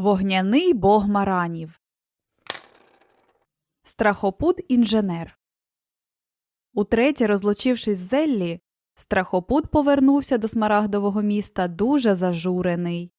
Вогняний бог маранів. Страхопут інженер. Утретє, розлучившись з Зеллі, страхопут повернувся до смарагдового міста дуже зажурений.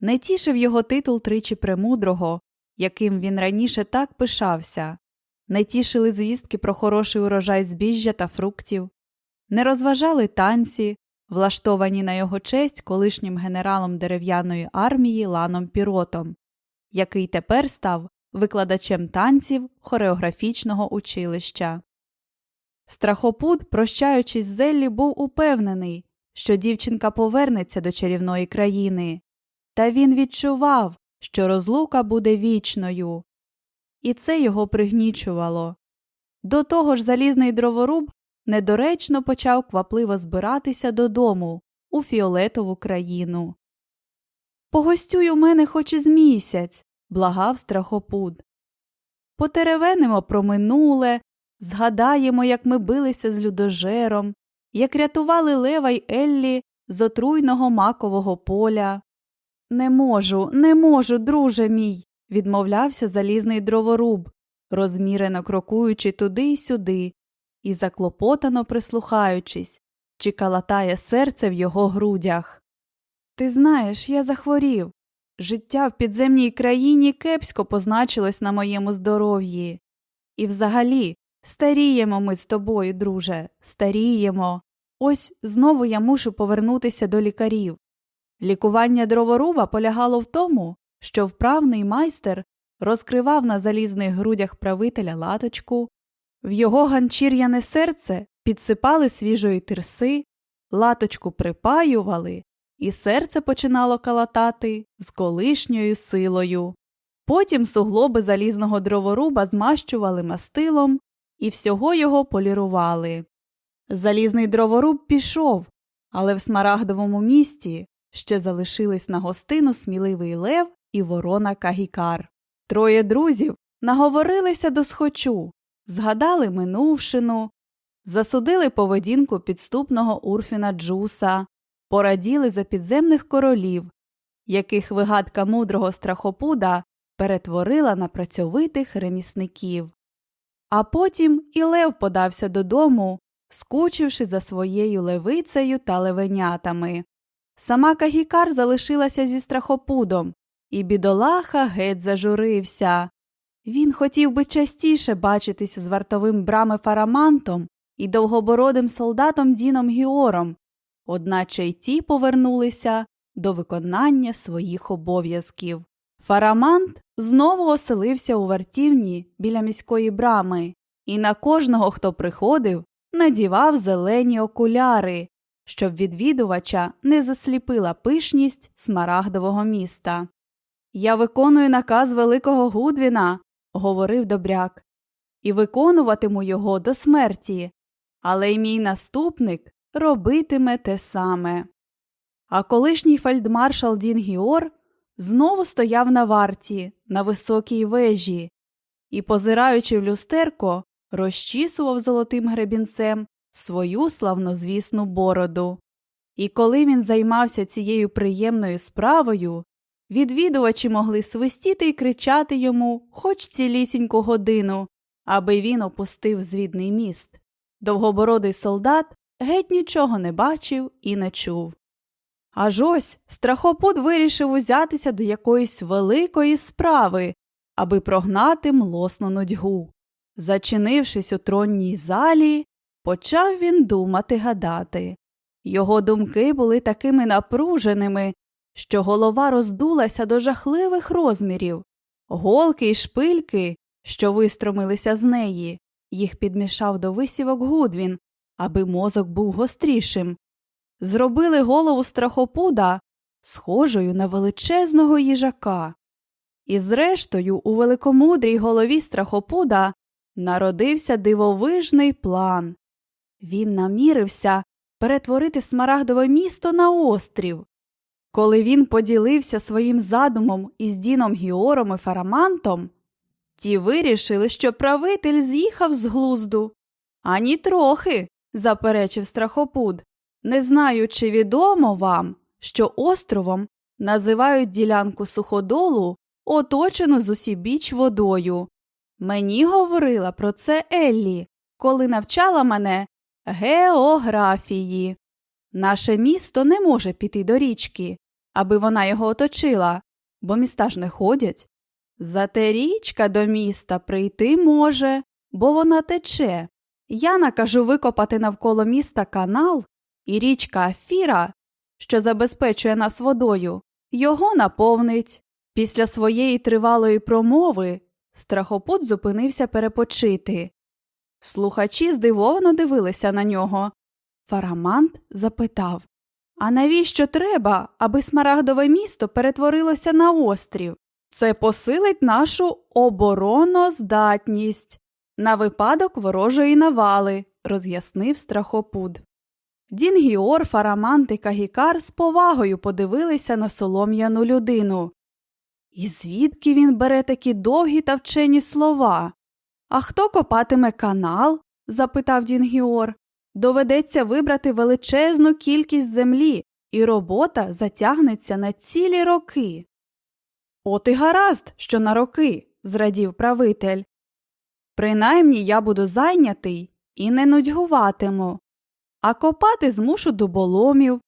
Не тішив його титул тричі премудрого, яким він раніше так пишався, не тішили звістки про хороший урожай збіжжя та фруктів, не розважали танці, влаштовані на його честь колишнім генералом дерев'яної армії Ланом Піротом, який тепер став викладачем танців хореографічного училища. Страхопут, прощаючись з Зеллі, був упевнений, що дівчинка повернеться до чарівної країни, та він відчував, що розлука буде вічною. І це його пригнічувало. До того ж залізний дроворуб недоречно почав квапливо збиратися додому у фіолетову країну. Погостюй у мене хоч із місяць, благав страхопуд. Потеревенимо про минуле, згадаємо, як ми билися з людожером, як рятували Лева й Еллі з отруйного макового поля. Не можу, не можу, друже мій, відмовлявся залізний дроворуб, розмірено крокуючи туди й сюди, і заклопотано прислухаючись, чи калатає серце в його грудях. Ти знаєш, я захворів. Життя в підземній країні кепсько позначилось на моєму здоров'ї. І взагалі, старіємо ми з тобою, друже, старіємо. Ось знову я мушу повернутися до лікарів. Лікування дроворуба полягало в тому, що вправний майстер розкривав на залізних грудях правителя латочку, в його ганчір'яне серце підсипали свіжої тирси, латочку припаювали, і серце починало калатати з колишньою силою. Потім суглоби залізного дроворуба змащували мастилом і всього його полірували. Залізний дроворуб пішов, але в смарагдовому місті ще залишились на гостину сміливий лев і ворона Кагікар. Троє друзів наговорилися до схочу, згадали минувшину, засудили поведінку підступного Урфіна Джуса, пораділи за підземних королів, яких вигадка мудрого страхопуда перетворила на працьовитих ремісників. А потім і Лев подався додому, скучивши за своєю левицею та левенятами. Сама Кагікар залишилася зі страхопудом, і бідолаха геть зажурився. Він хотів би частіше бачитися з вартовим брами Фарамантом і довгобородим солдатом Діном Гіором, одначе й ті повернулися до виконання своїх обов'язків. Фарамант знову оселився у вартівні біля міської брами, і на кожного, хто приходив, надівав зелені окуляри, щоб відвідувача не засліпила пишність смарагдового міста. Я виконую наказ Великого Гудвіна, говорив добряк, і виконуватиму його до смерті, але й мій наступник робитиме те саме. А колишній фельдмаршал Дін Гіор знову стояв на варті, на високій вежі, і, позираючи в люстерко, розчісував золотим гребінцем свою славнозвісну бороду. І коли він займався цією приємною справою, відвідувачі могли свистіти і кричати йому хоч цілісіньку годину, аби він опустив звідний міст. Довгобородий солдат геть нічого не бачив і не чув. Аж ось страхопут вирішив узятися до якоїсь великої справи, аби прогнати млосну нудьгу. Зачинившись у тронній залі, почав він думати гадати. Його думки були такими напруженими, що голова роздулася до жахливих розмірів, голки й шпильки, що вистромилися з неї, їх підмішав до висівок Гудвін, аби мозок був гострішим. Зробили голову страхопуда схожою на величезного їжака. І, зрештою, у великомудрій голові страхопуда народився дивовижний план. Він намірився перетворити смарагдове місто на острів. Коли він поділився своїм задумом із Діном Гіором і Фарамантом, ті вирішили, що правитель з'їхав з глузду. Ані трохи, заперечив страхопуд. Не знаю, чи відомо вам, що островом називають ділянку суходолу, оточену з усібіч водою. Мені говорила про це Еллі, коли навчала мене географії. Наше місто не може піти до річки, аби вона його оточила, бо міста ж не ходять. Зате річка до міста прийти може, бо вона тече. Я накажу викопати навколо міста канал, і річка Афіра, що забезпечує нас водою, його наповнить. Після своєї тривалої промови страхопут зупинився перепочити. Слухачі здивовано дивилися на нього. Фарамант запитав А навіщо треба, аби смарагдове місто перетворилося на острів? Це посилить нашу обороноздатність на випадок ворожої навали, роз'яснив страхопуд. Дінгіор, Фарамант і Кагікар з повагою подивилися на солом'яну людину. І звідки він бере такі довгі та вчені слова? А хто копатиме канал? запитав Дінгіор. Доведеться вибрати величезну кількість землі, і робота затягнеться на цілі роки. От і гаразд, що на роки, зрадів правитель. Принаймні я буду зайнятий і не нудьгуватиму, а копати змушу дуболомів.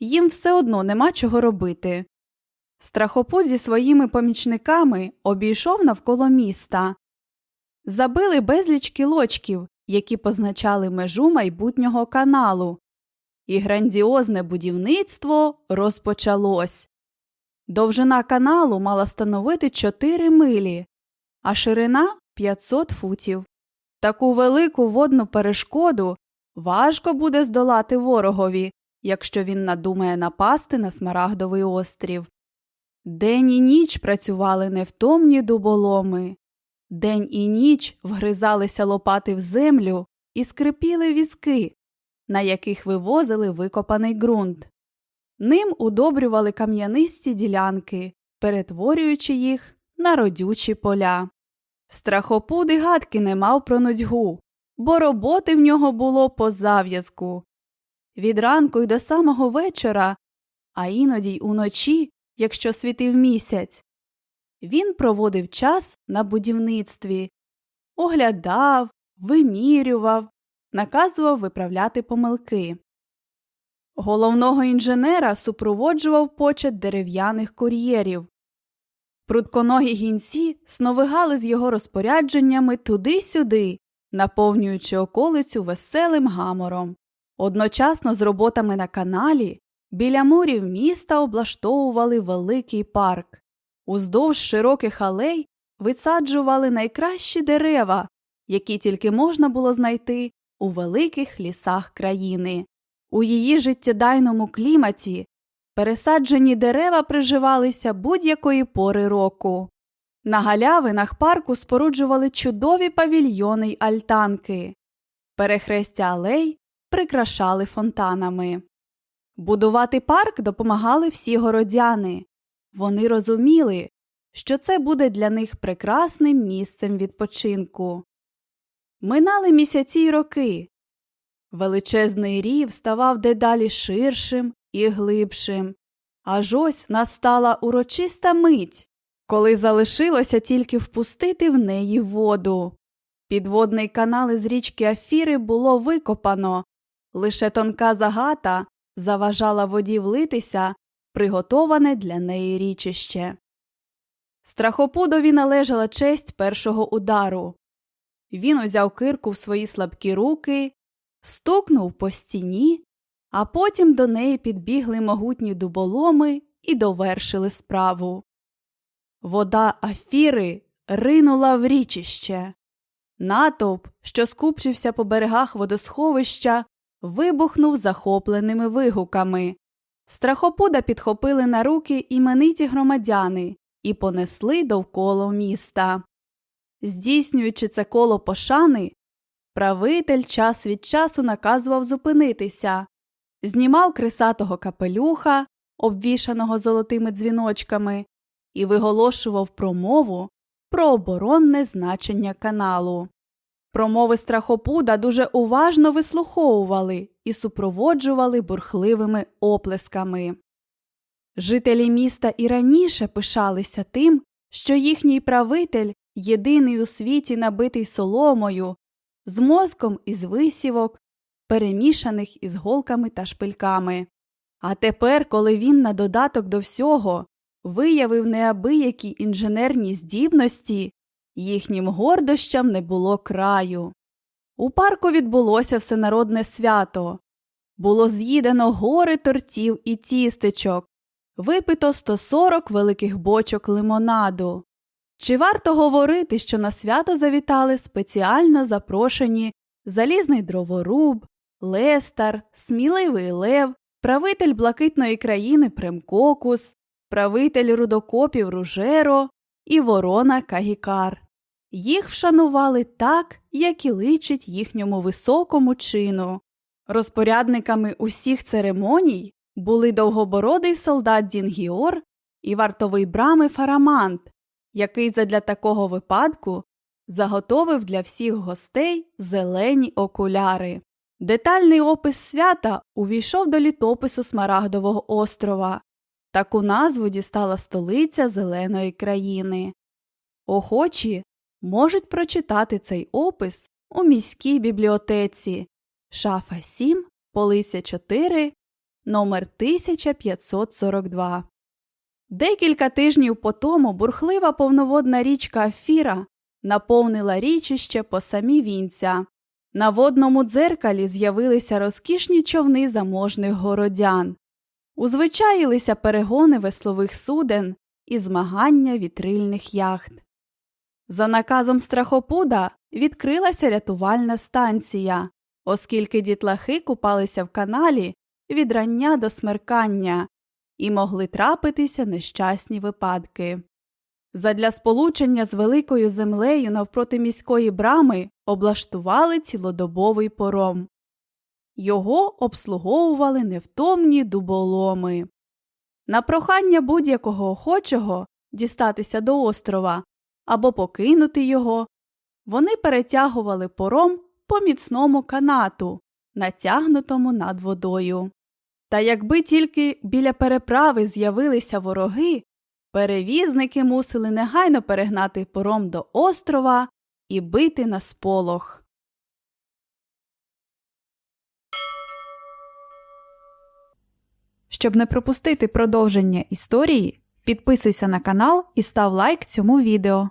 Їм все одно нема чого робити. Страхопут зі своїми помічниками обійшов навколо міста. Забили безліч кілочків, які позначали межу майбутнього каналу, і грандіозне будівництво розпочалось. Довжина каналу мала становити 4 милі, а ширина 500 футів. Таку велику водну перешкоду важко буде здолати ворогові, якщо він надумає напасти на Смарагдовий острів. День і ніч працювали невтомні дуболоми. День і ніч вгризалися лопати в землю і скрипіли візки, на яких вивозили викопаний ґрунт. Ним удобрювали кам'янисті ділянки, перетворюючи їх на родючі поля. Страхопуд і гадки не мав про нудьгу, бо роботи в нього було по зав'язку. Від ранку й до самого вечора, а іноді й уночі, якщо світив місяць, він проводив час на будівництві, оглядав, вимірював, наказував виправляти помилки. Головного інженера супроводжував почет дерев'яних кур'єрів. Прутконогі гінці сновигали з його розпорядженнями туди-сюди, наповнюючи околицю веселим гамором. Одночасно з роботами на каналі біля мурів міста облаштовували великий парк. Уздовж широких алей висаджували найкращі дерева, які тільки можна було знайти у великих лісах країни. У її життєдайному кліматі пересаджені дерева приживалися будь-якої пори року. На галявинах парку споруджували чудові павільйони й альтанки, перехрестя алей прикрашали фонтанами. Будувати парк допомагали всі городяни. Вони розуміли, що це буде для них прекрасним місцем відпочинку. Минали місяці й роки. Величезний рів ставав дедалі ширшим і глибшим. Аж ось настала урочиста мить, коли залишилося тільки впустити в неї воду. Підводний канал із річки Афіри було викопано, лише тонка загата заважала воді влитися, приготоване для неї річище. Страхопудові належала честь першого удару. Він узяв кирку в свої слабкі руки, стукнув по стіні, а потім до неї підбігли могутні дуболоми і довершили справу. Вода афіри ринула в річище. Натовп, що скупчився по берегах водосховища, вибухнув захопленими вигуками. Страхопуда підхопили на руки імениті громадяни і понесли довкола міста. Здійснюючи це коло пошани, правитель час від часу наказував зупинитися, знімав крисатого капелюха, обвішаного золотими дзвіночками, і виголошував промову про оборонне значення каналу. Промови страхопуда дуже уважно вислуховували і супроводжували бурхливими оплесками. Жителі міста і раніше пишалися тим, що їхній правитель єдиний у світі набитий соломою, з мозком із висівок, перемішаних із голками та шпильками. А тепер, коли він на додаток до всього виявив неабиякі інженерні здібності, їхнім гордощам не було краю. У парку відбулося всенародне свято. Було з'їдено гори тортів і тістечок, випито 140 великих бочок лимонаду. Чи варто говорити, що на свято завітали спеціально запрошені залізний дроворуб, Лестар, сміливий лев, правитель блакитної країни Премкокус, правитель рудокопів Ружеро і ворона Кагікар. Їх вшанували так, як і личить їхньому високому чину. Розпорядниками усіх церемоній були довгобородий солдат Дінгіор і вартовий брами Фарамант, який задля такого випадку заготовив для всіх гостей зелені окуляри. Детальний опис свята увійшов до літопису Смарагдового острова. Таку назву дістала столиця Зеленої країни. Охочі можуть прочитати цей опис у міській бібліотеці Шафа 7, полиця 4, номер 1542. Декілька тижнів по тому бурхлива повноводна річка Афіра наповнила річище по самі вінця. На водному дзеркалі з'явилися розкішні човни заможних городян, узвичаїлися перегони веслових суден і змагання вітрильних яхт. За наказом страхопуда відкрилася рятувальна станція, оскільки дітлахи купалися в каналі від рання до смеркання і могли трапитися нещасні випадки. Задля сполучення з великою землею навпроти міської брами облаштували цілодобовий пором. Його обслуговували невтомні дуболоми. На прохання будь-якого охочого дістатися до острова або покинути його, вони перетягували пором по міцному канату, натягнутому над водою. Та якби тільки біля переправи з'явилися вороги, перевізники мусили негайно перегнати пором до острова і бити на сполох. Щоб не пропустити продовження історії, підписуйся на канал і став лайк цьому відео.